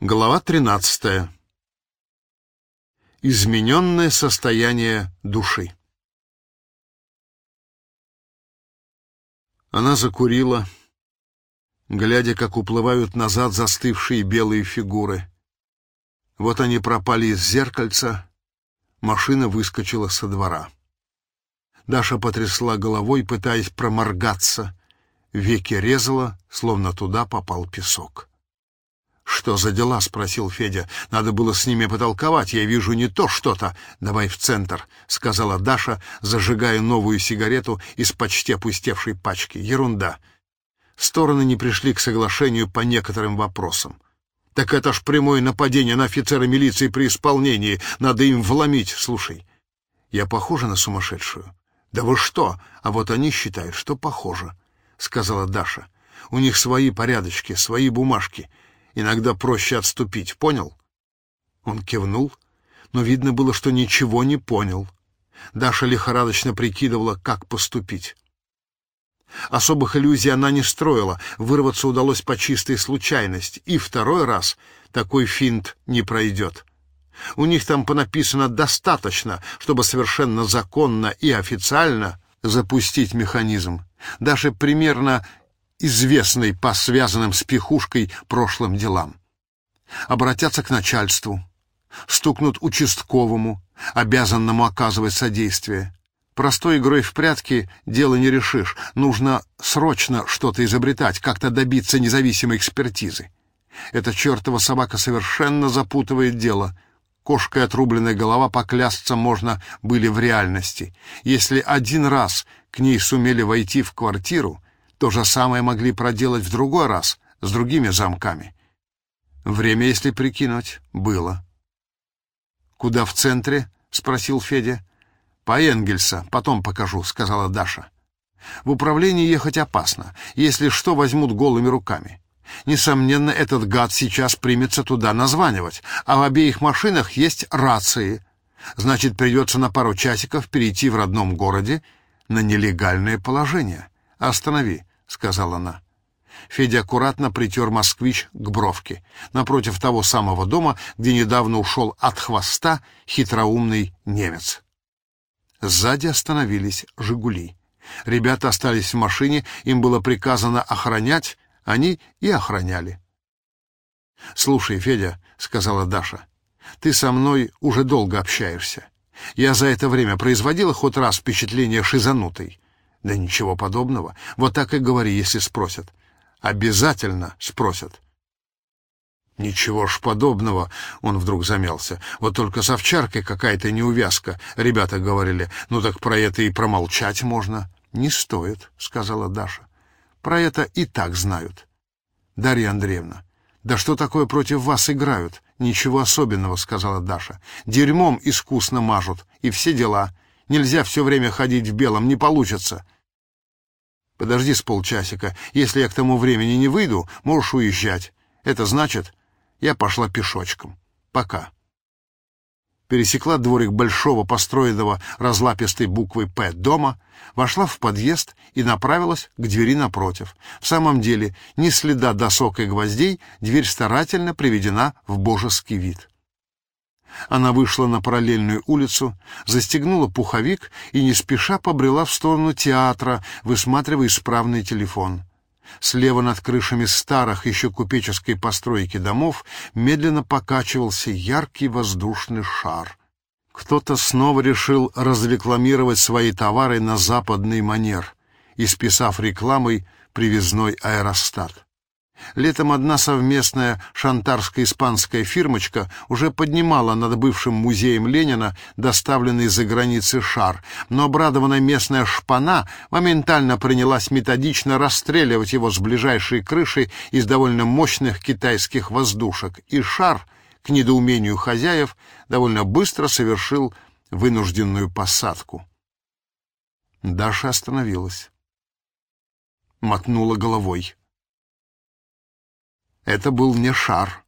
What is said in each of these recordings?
Глава 13. Измененное состояние души. Она закурила, глядя, как уплывают назад застывшие белые фигуры. Вот они пропали из зеркальца, машина выскочила со двора. Даша потрясла головой, пытаясь проморгаться. Веки резала, словно туда попал песок. «Что за дела?» — спросил Федя. «Надо было с ними потолковать. Я вижу не то что-то. Давай в центр», — сказала Даша, зажигая новую сигарету из почти опустевшей пачки. «Ерунда. Стороны не пришли к соглашению по некоторым вопросам. Так это ж прямое нападение на офицера милиции при исполнении. Надо им вломить. Слушай, я похожа на сумасшедшую?» «Да вы что? А вот они считают, что похоже», — сказала Даша. «У них свои порядочки, свои бумажки». Иногда проще отступить, понял?» Он кивнул, но видно было, что ничего не понял. Даша лихорадочно прикидывала, как поступить. Особых иллюзий она не строила, вырваться удалось по чистой случайности, и второй раз такой финт не пройдет. У них там понаписано достаточно, чтобы совершенно законно и официально запустить механизм. Даже примерно известный по связанным с пихушкой прошлым делам. Обратятся к начальству, стукнут участковому, обязанному оказывать содействие. Простой игрой в прятки дело не решишь. Нужно срочно что-то изобретать, как-то добиться независимой экспертизы. Эта чертова собака совершенно запутывает дело. Кошкой отрубленная голова поклясться можно были в реальности. Если один раз к ней сумели войти в квартиру, то же самое могли проделать в другой раз, с другими замками. Время, если прикинуть, было. «Куда в центре?» — спросил Федя. «По Энгельса, потом покажу», — сказала Даша. «В управлении ехать опасно. Если что, возьмут голыми руками. Несомненно, этот гад сейчас примется туда названивать, а в обеих машинах есть рации. Значит, придется на пару часиков перейти в родном городе на нелегальное положение. Останови. — сказала она. Федя аккуратно притер москвич к бровке, напротив того самого дома, где недавно ушел от хвоста хитроумный немец. Сзади остановились «Жигули». Ребята остались в машине, им было приказано охранять, они и охраняли. «Слушай, Федя», — сказала Даша, — «ты со мной уже долго общаешься. Я за это время производила хоть раз впечатление шизанутой. Да ничего подобного. Вот так и говори, если спросят. Обязательно спросят. Ничего ж подобного, он вдруг замялся. Вот только с овчаркой какая-то неувязка, ребята говорили. Ну так про это и промолчать можно. Не стоит, сказала Даша. Про это и так знают. Дарья Андреевна, да что такое против вас играют? Ничего особенного, сказала Даша. Дерьмом искусно мажут, и все дела. Нельзя все время ходить в белом, не получится. Подожди с полчасика. Если я к тому времени не выйду, можешь уезжать. Это значит, я пошла пешочком. Пока. Пересекла дворик большого, построенного разлапистой буквой «П» дома, вошла в подъезд и направилась к двери напротив. В самом деле, ни следа досок и гвоздей, дверь старательно приведена в божеский вид. Она вышла на параллельную улицу, застегнула пуховик и не спеша побрела в сторону театра, высматривая исправный телефон. Слева над крышами старых еще купеческой постройки домов медленно покачивался яркий воздушный шар. Кто-то снова решил разрекламировать свои товары на западный манер, исписав рекламой привезной аэростат. Летом одна совместная шантарско-испанская фирмочка уже поднимала над бывшим музеем Ленина доставленный из-за границы шар, но обрадованная местная шпана моментально принялась методично расстреливать его с ближайшей крыши из довольно мощных китайских воздушек, и шар, к недоумению хозяев, довольно быстро совершил вынужденную посадку. Даша остановилась. Мотнула головой. Это был не шар.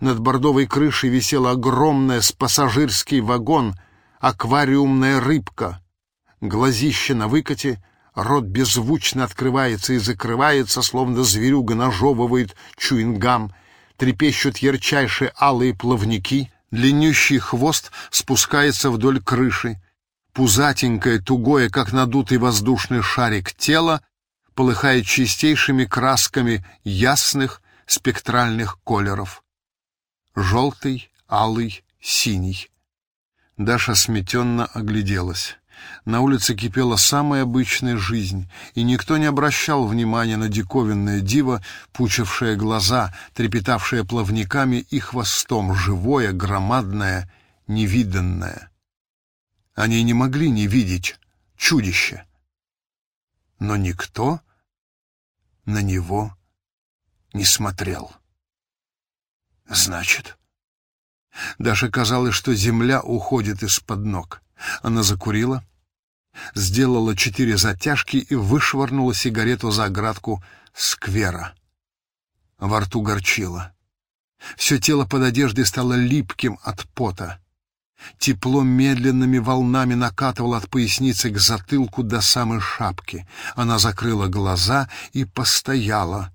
Над бордовой крышей висел огромный с пассажирский вагон, аквариумная рыбка. Глазище на выкате, рот беззвучно открывается и закрывается, словно зверюга нажевывает чуингам. трепещут ярчайшие алые плавники, длиннющий хвост спускается вдоль крыши, пузатенькое, тугое, как надутый воздушный шарик тело, полыхает чистейшими красками ясных спектральных колеров. Желтый, алый, синий. Даша сметенно огляделась. На улице кипела самая обычная жизнь, и никто не обращал внимания на диковинное диво, пучившее глаза, трепетавшее плавниками и хвостом, живое, громадное, невиданное. Они не могли не видеть чудище. Но никто на него не смотрел. Значит, даже казалось, что земля уходит из-под ног. Она закурила, сделала четыре затяжки и вышвырнула сигарету за оградку сквера. Во рту горчило. Все тело под одеждой стало липким от пота. Тепло медленными волнами накатывало от поясницы к затылку до самой шапки. Она закрыла глаза и постояла,